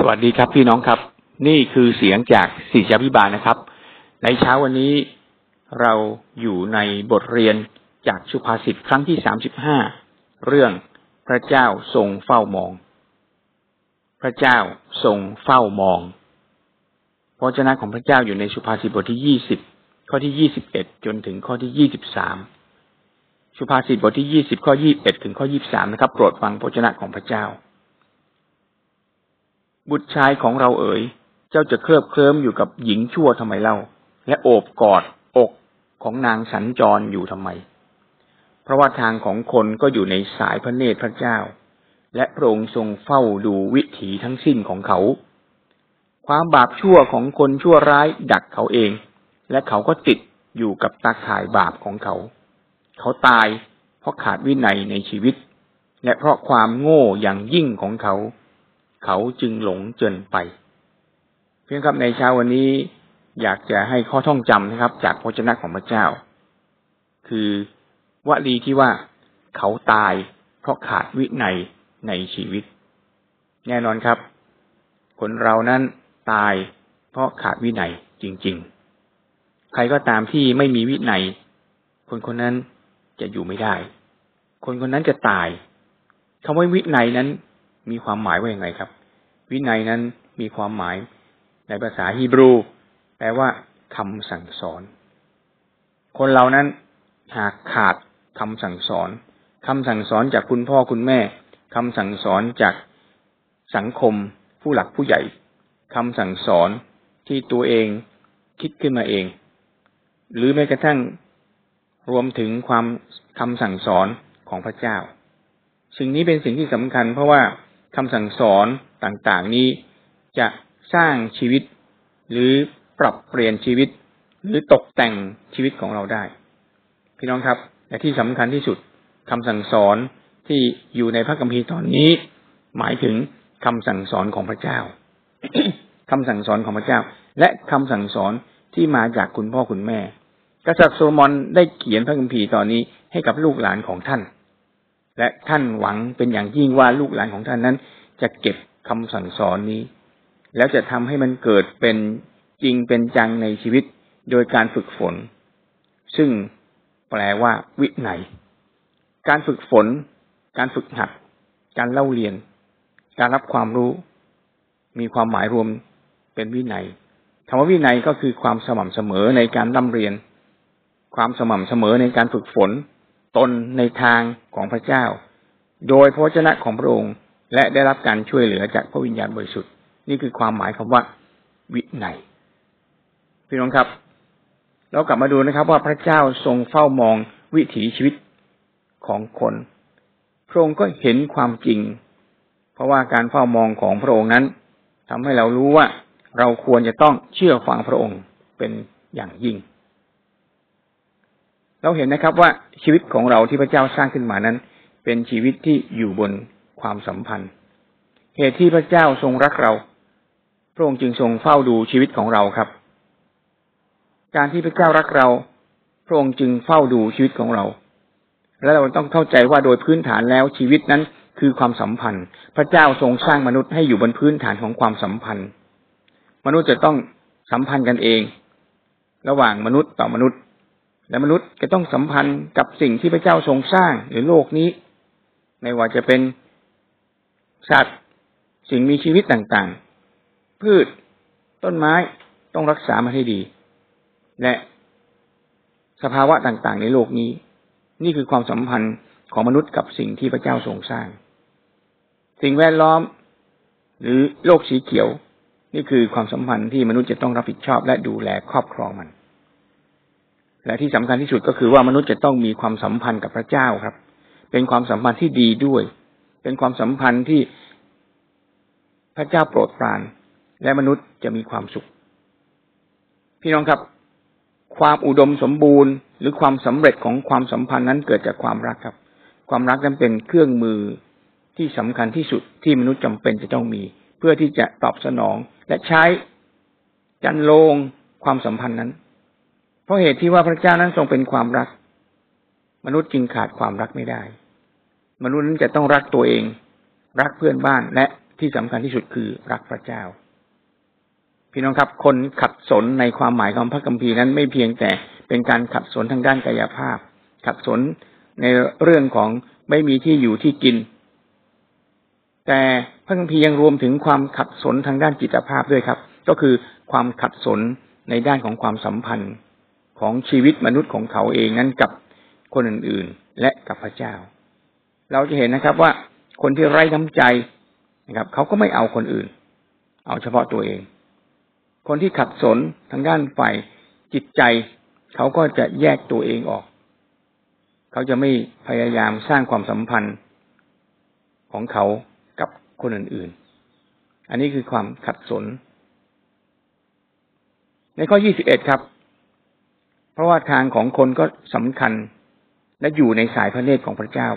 สวัสดีครับพี่น้องครับ นี่คือเสียงจากศิษยาพิบาลนะครับ ในเช้าวันนี้เราอยู่ในบทเรียนจากสุภาษิตครั้งที่สามสิบห้าเรื่องพระเจ้าทรงเฝ้ามอง พระเจ้าทรงเฝ้ามองพระเจ้าของพระเจ้าอยู่ในสุภาษิตบทที่ยี่สิบข้อที่ยี่สิบเอ็ดจนถึงข้อที่ยี่สิบสามสุภาษิตบทที่ยี่สิบข้อยี่บเอ็ดถึงข้อยี่บสามนะครับโปรดฟังพระเจ้าของพระเจ้า บุตรชายของเราเอ๋ย เจ้าจะเคลิบเคลิ้มอยู่กับหญิงชั่วทำไมเล่า และโอบกอดอกของนางสัญจรอยู่ทำไม เพราะว่าทางของคนก็อยู่ในสายพระเนตรพระเจ้า และพระองค์ทรงเฝ้าดูวิถีทั้งสิ้นของเขา ความบาปชั่วของคนชั่วร้ายดักเขาเอง และเขาก็ติดอยู่กับตาข่ายบาปของเขา เขาตายเพราะขาดวินัยในชีวิต และเพราะความโง่อย่างยิ่งของเขา เขาจึงหลงเจินไปเพียงครับในเช้าวันนี้อยากจะให้ข้อท่องจำนะครับ จากพระเจ้าของพระเจ้า คือวลีที่ว่าเขาตายเพราะขาดวินัยในชีวิต แน่นอนครับ คนเรานั้นตายเพราะขาดวินัยจริง ๆ ใครก็ตามที่ไม่มีวินัย คนคนนั้นจะอยู่ไม่ได้ คนคนนั้นจะตายคำว่าวินัยนั้นมีความหมายว่าอย่างไรครับ วินัยนั้นมีความหมายในภาษาฮีบรู แปลว่าคำสั่งสอน คนเรานั้นหากขาดคำสั่งสอนคำสั่งสอนจากคุณพ่อคุณแม่คำสั่งสอนจากสังคมผู้หลักผู้ใหญ่คำสั่งสอนที่ตัวเองคิดขึ้นมาเอง หรือแม้กระทั่งรวมถึงความคำสั่งสอนของพระเจ้า สิ่งนี้เป็นสิ่งที่สำคัญเพราะว่า คำสั่งสอนต่างๆ นี้จะสร้างชีวิต หรือปรับเปลี่ยนชีวิต หรือตกแต่งชีวิตของเราได้ พี่น้องครับและที่สำคัญที่สุดคำสั่งสอนที่อยู่ในพระคัมภีร์ตอนนี้ หมายถึงคำสั่งสอนของพระเจ้าคำสั่งสอนของพระเจ้า และคำสั่งสอนที่มาจากคุณพ่อคุณแม่ กษัตริย์โซโลมอนได้เขียนพระคัมภีร์ตอนนี้ให้กับลูกหลานของท่าน และท่านหวังเป็นอย่างยิ่งว่าลูกหลานของท่านนั้น จะเก็บคำสั่งสอนนี้ แล้วจะทำให้มันเกิดเป็นจริงเป็นจังในชีวิตโดยการฝึกฝน ซึ่งแปลว่า วิไนการฝึกฝน การฝึกหัด การเล่าเรียน การรับความรู้ มีความหมายรวมเป็นวินัยคำว่าวินัยก็คือความสม่ำเสมอในการร่ำเรียน ความสม่ำเสมอในการฝึกฝน ตนในทางของพระเจ้า โดยพระเจ้าของพระองค์และได้รับการช่วยเหลือจากพระวิญญาณบริสุทธิ์ นี่คือความหมายคำว่า วิไนพี่น้องครับ เรากลับมาดูนะครับ ว่าพระเจ้าทรงเฝ้ามองวิถีชีวิตของคนพระองค์ก็เห็นความจริง เพราะว่าการเฝ้ามองของพระองค์นั้นทำให้เรารู้ว่าเราควรจะต้องเชื่อฟังพระองค์เป็นอย่างยิ่ง เราเห็นนะครับว่าชีวิตของเราที่พระเจ้าสร้างขึ้นมานั้น เป็นชีวิตที่อยู่บนความสัมพันธ์ เหตุที่พระเจ้าทรงรักเรา พระองค์จึงทรงเฝ้าดูชีวิตของเราครับ การที่พระเจ้ารักเรา พระองค์จึงเฝ้าดูชีวิตของเรา และเราต้องเข้าใจว่าโดยพื้นฐานแล้วชีวิตนั้นคือความสัมพันธ์ พระเจ้าทรงสร้างมนุษย์ให้อยู่บนพื้นฐานของความสัมพันธ์ มนุษย์จะต้องสัมพันธ์กันเอง ระหว่างมนุษย์ต่อมนุษย์ และมนุษย์จะต้องสัมพันธ์กับสิ่งที่พระเจ้าทรงสร้างหรือโลกนี้ ไม่ว่าจะเป็นสัตว์สิ่งมีชีวิตต่างๆ พืชต้นไม้ต้องรักษามาให้ดี และสภาวะต่างๆ ในโลกนี้ นี่คือความสัมพันธ์ของมนุษย์กับสิ่งที่พระเจ้าทรงสร้าง สิ่งแวดล้อม หรือโลกสีเขียว นี่คือความสัมพันธ์ที่มนุษย์จะต้องรับผิดชอบและดูแลครอบครองมัน และที่สำคัญที่สุดก็คือว่ามนุษย์จะต้องมีความสัมพันธ์กับพระเจ้าครับ เป็นความสัมพันธ์ที่ดีด้วย เป็นความสัมพันธ์ที่พระเจ้าโปรดปราน และมนุษย์จะมีความสุข พี่น้องครับ ความอุดมสมบูรณ์ หรือความสำเร็จของความสัมพันธ์นั้นเกิดจากความรักครับ ความรักนั้นเป็นเครื่องมือที่สำคัญที่สุดที่มนุษย์จำเป็นจะต้องมี เพื่อที่จะตอบสนองและใช้จันโลงความสัมพันธ์นั้น เพราะเหตุที่ว่าพระเจ้านั้นทรงเป็นความรัก มนุษย์จึงขาดความรักไม่ได้ มนุษย์นั้นจะต้องรักตัวเอง รักเพื่อนบ้านและที่สำคัญที่สุดคือรักพระเจ้า พี่น้องครับ คนขัดสนในความหมายของพระคัมภีร์นั้นไม่เพียงแต่เป็นการขัดสนทางด้านกายภาพ ขัดสนในเรื่องของไม่มีที่อยู่ที่กิน แต่พระคัมภีร์ยังรวมถึงความขัดสนทางด้านจิตภาพด้วยครับ ก็คือความขัดสนในด้านของความสัมพันธ์ ของชีวิตมนุษย์ของเขาเองนั้นกับคนอื่นๆ และกับพระเจ้า เราจะเห็นนะครับว่าคนที่ไร้น้ำใจนะครับเขาก็ไม่เอาคนอื่น เอาเฉพาะตัวเอง คนที่ขัดสนทางด้านฝ่ายจิตใจ เขาก็จะแยกตัวเองออก เขาจะไม่พยายามสร้างความสัมพันธ์ของเขากับคนอื่นๆ อันนี้คือความขัดสน ในข้อ 21 ครับ เพราะว่าทางของคนก็สำคัญและอยู่ในสายพระเนตรของพระเจ้า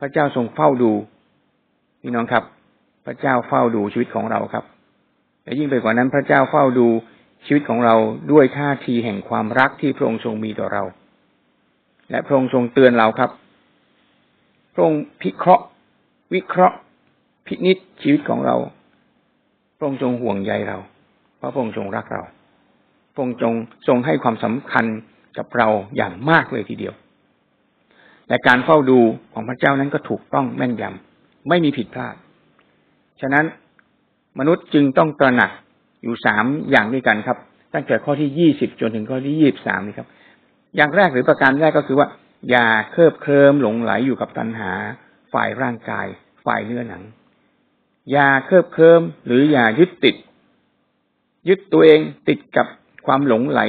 พระเจ้าทรงเฝ้าดูพี่น้องครับ พระเจ้าเฝ้าดูชีวิตของเราครับและยิ่งไปกว่านั้นพระเจ้าเฝ้าดูชีวิตของเราด้วยท่าทีแห่งความรักที่พระองค์ทรงมีต่อเรา และพระองค์ทรงเตือนเราครับ พระองค์พิเคราะห์ วิเคราะห์ พินิจชีวิตของเรา พระองค์ทรงห่วงใยเรา เพราะพระองค์ทรงรักเรา พระองค์ทรงทรงให้ความสำคัญกับเราอย่างมากเลยทีเดียว และการเฝ้าดูของพระเจ้านั้นก็ถูกต้องแม่นยำไม่มีผิดพลาด ฉะนั้นมนุษย์จึงต้องตระหนักอยู่สามอย่างด้วยกันครับ ตั้งแต่ข้อที่ยี่สิบจนถึงข้อที่ยี่บสามนี่ครับ อย่างแรกหรือประการแรกก็คือว่า อย่าเคลิบเคลิมหลงไหลอยู่กับตัณหา ฝ่ายร่างกาย ฝ่ายเนื้อหนัง อย่าเคลิบเคลิมหรืออย่ายึดติด ยึดตัวเองติดกับ ความหลงไหล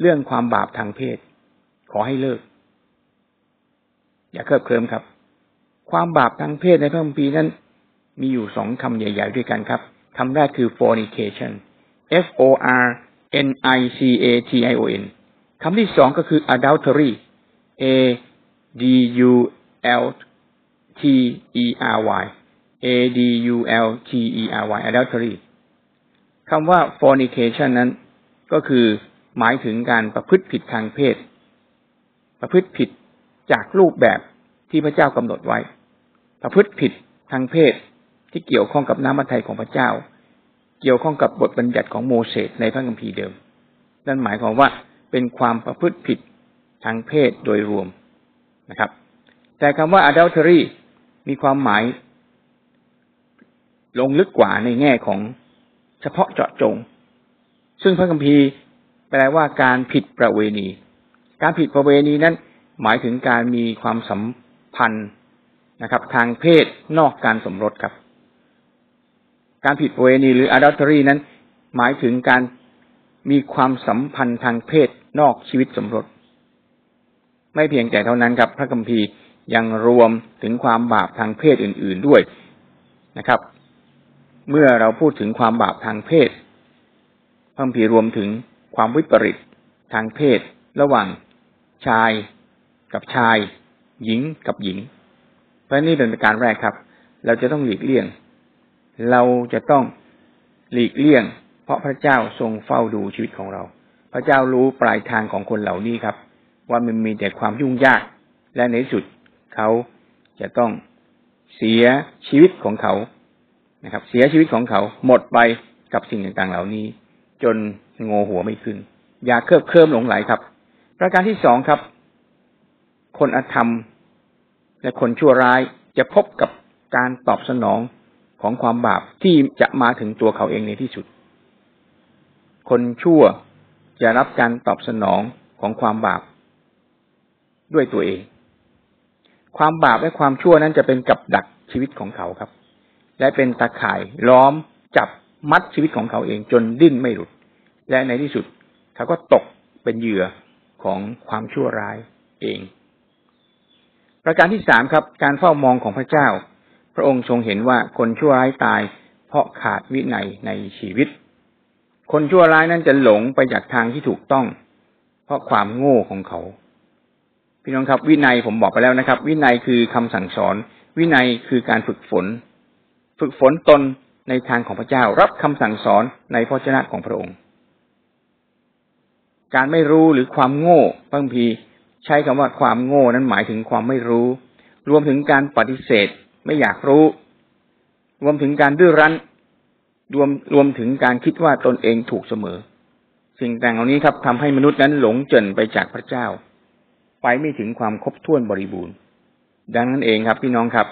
เรื่องความบาปทางเพศ ขอให้เลิก อย่าเคลิบเคลิมครับ ความบาปทางเพศในพระคัมภีร์นั้น มีอยู่สองคำใหญ่ ๆ ด้วยกันครับคำแรกคือ fornication f o r n i c a t i o n คำที่สองก็คือ adultery a d u l t e r y a d u l t e r y adultery คำว่า fornication นั้น ก็คือหมายถึงการประพฤติผิดทางเพศ ประพฤติผิดจากรูปแบบที่พระเจ้ากำหนดไว้ ประพฤติผิดทางเพศที่เกี่ยวข้องกับน้ำมันไทยของพระเจ้า เกี่ยวข้องกับบทบัญญัติของโมเสสในพระคัมภีร์เดิม นั่นหมายความว่าเป็นความประพฤติผิดทางเพศโดยรวมนะครับ แต่คำว่า adultery มีความหมาย ลงลึกกว่าในแง่ของเฉพาะเจาะจง ซึ่งพระคัมภีร์แปลว่าการผิดประเวณี การผิดประเวณีนั้น หมายถึงการมีความสัมพันธ์นะครับ ทางเพศนอกการสมรสครับ การผิดประเวณีหรือ adultery นั้น หมายถึงการมีความสัมพันธ์ทางเพศนอกชีวิตสมรส ไม่เพียงแต่เท่านั้นครับ พระคัมภีร์ยังรวมถึงความบาปทางเพศอื่น ๆด้วยนะครับ เมื่อเราพูดถึงความบาปทางเพศ พระคัมภีร์รวมถึงความวิปริตทางเพศ ระหว่างชายกับชาย หญิงกับหญิงเพราะนี่เป็นการแรกครับ เราจะต้องหลีกเลี่ยง เราจะต้องหลีกเลี่ยง เพราะพระเจ้าทรงเฝ้าดูชีวิตของเรา พระเจ้ารู้ปลายทางของคนเหล่านี้ครับ ว่ามันมีแต่ความยุ่งยาก และในสุดเขาจะต้องเสียชีวิตของเขานะครับ เสียชีวิตของเขาหมดไปกับสิ่งต่างๆเหล่านี้ จนงอหัวไม่ขึ้น อย่าเคลิบเคลิ้มหลงไหลครับ ประการที่สองครับ คนอธรรม และคนชั่วร้ายจะพบกับการตอบสนองของความบาปที่จะมาถึงตัวเขาเองในที่สุด คนชั่วจะรับการตอบสนองของความบาป ด้วยตัวเอง ความบาปและความชั่วนั้นจะเป็นกับดักชีวิตของเขาครับ และเป็นตาข่ายล้อมจับ มัดชีวิตของเขาเองจนดิ้นไม่หลุด และในที่สุดเขาก็ตกเป็นเหยื่อของความชั่วร้ายเอง ประการที่สามครับ การเฝ้ามองของพระเจ้า พระองค์ทรงเห็นว่าคนชั่วร้ายตาย เพราะขาดวินัยในชีวิต คนชั่วร้ายนั้นจะหลงไปจากทางที่ถูกต้อง เพราะความโง่ของเขาพี่น้องครับ วินัยผมบอกไปแล้วนะครับ วินัยคือคำสั่งสอน วินัยคือการฝึกฝน ฝึกฝนตน ในทางของพระเจ้ารับคำสั่งสอนในพระชนะของพระองค์ การไม่รู้หรือความโง่บางทีใช้คำว่าความโง่นั้นหมายถึงความไม่รู้ รวมถึงการปฏิเสธไม่อยากรู้ รวมถึงการดื้อรั้น รวมรวมถึงการคิดว่าตนเองถูกเสมอ สิ่งต่างเหล่านี้ครับทำให้มนุษย์นั้นหลงเจินไปจากพระเจ้า ไปไม่ถึงความครบถ้วนบริบูรณ์ ดังนั้นเองครับพี่น้องครับ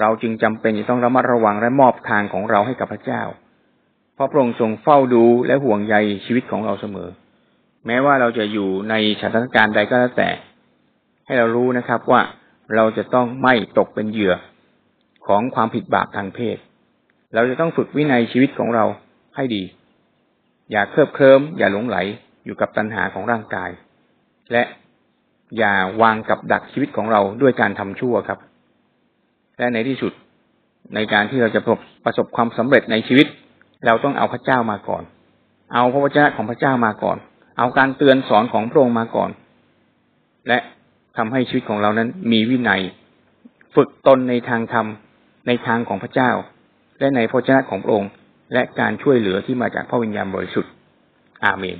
เราจึงจำเป็นจะต้องระมัดระวังและมอบทางของเราให้กับพระเจ้า เพราะพระองค์ทรงเฝ้าดูและห่วงใยชีวิตของเราเสมอ แม้ว่าเราจะอยู่ในสถานการณ์ใดก็แล้วแต่ ให้เรารู้นะครับว่าเราจะต้องไม่ตกเป็นเหยื่อของความผิดบาปทางเพศ เราจะต้องฝึกวินัยชีวิตของเราให้ดี อย่าเคลิบเคลิ้มอย่าหลงไหลอยู่กับตัณหาของร่างกาย และอย่าวางกับดักชีวิตของเราด้วยการทำชั่วครับ และในที่สุดในการที่เราจะประสบความสำเร็จในชีวิต เราต้องเอาพระเจ้ามาก่อน เอาพระวจนะของพระเจ้ามาก่อน เอาการเตือนสอนของพระองค์มาก่อน และทำให้ชีวิตของเรานั้นมีวินัย ฝึกตนในทางธรรมในทางของพระเจ้า และในพระเจ้าของพระองค์ และการช่วยเหลือที่มาจากพระวิญญาณบริสุทธิ์อาเมน